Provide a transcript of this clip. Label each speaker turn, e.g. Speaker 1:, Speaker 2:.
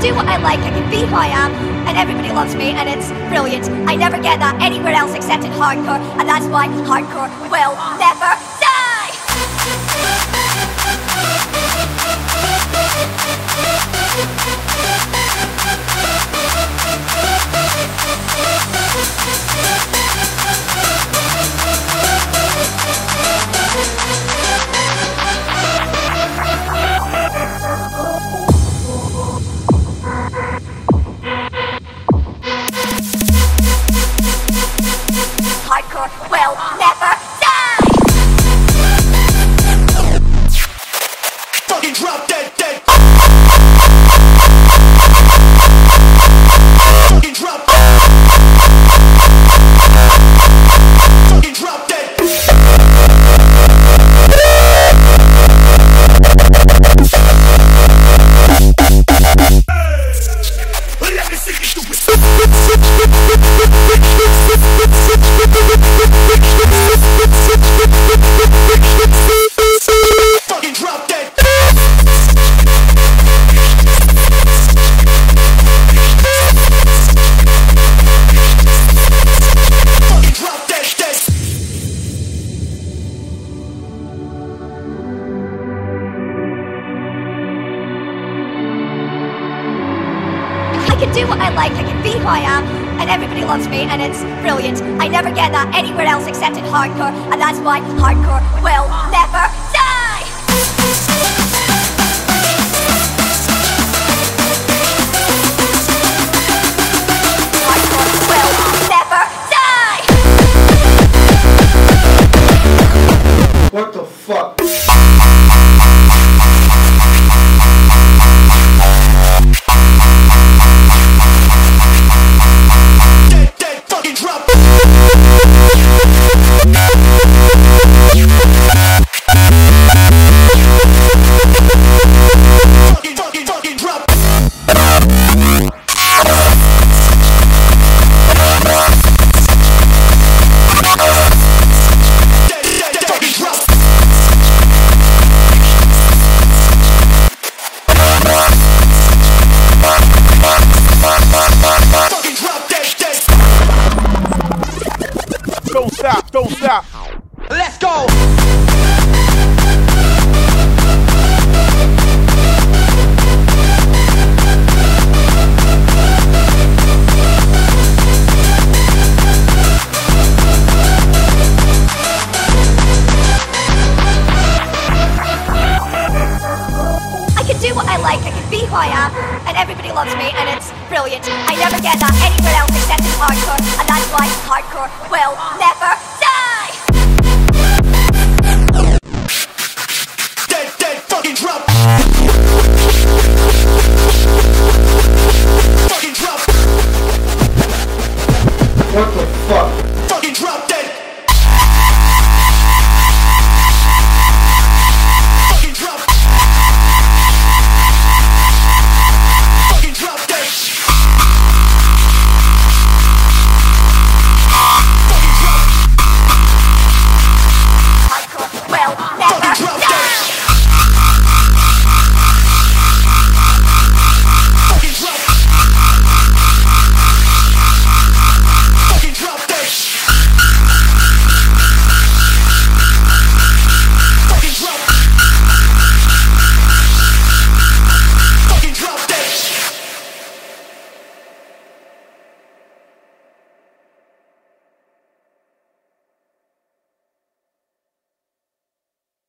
Speaker 1: do what I like, I can be who I am, and everybody loves me, and it's brilliant. I never get that anywhere else except in hardcore, and that's why hardcore will never
Speaker 2: do
Speaker 1: what I like, I can be who I am, and everybody loves me, and it's brilliant. I never get that anywhere else except in hardcore, and that's why hardcore will never
Speaker 3: Don't stop, don't stop.
Speaker 2: Let's go.
Speaker 1: Everybody loves me, and it's brilliant. I never get that anywhere else except in hardcore, and that's why hardcore will never die!
Speaker 2: That, that fucking drop. Fucking drop.
Speaker 4: What the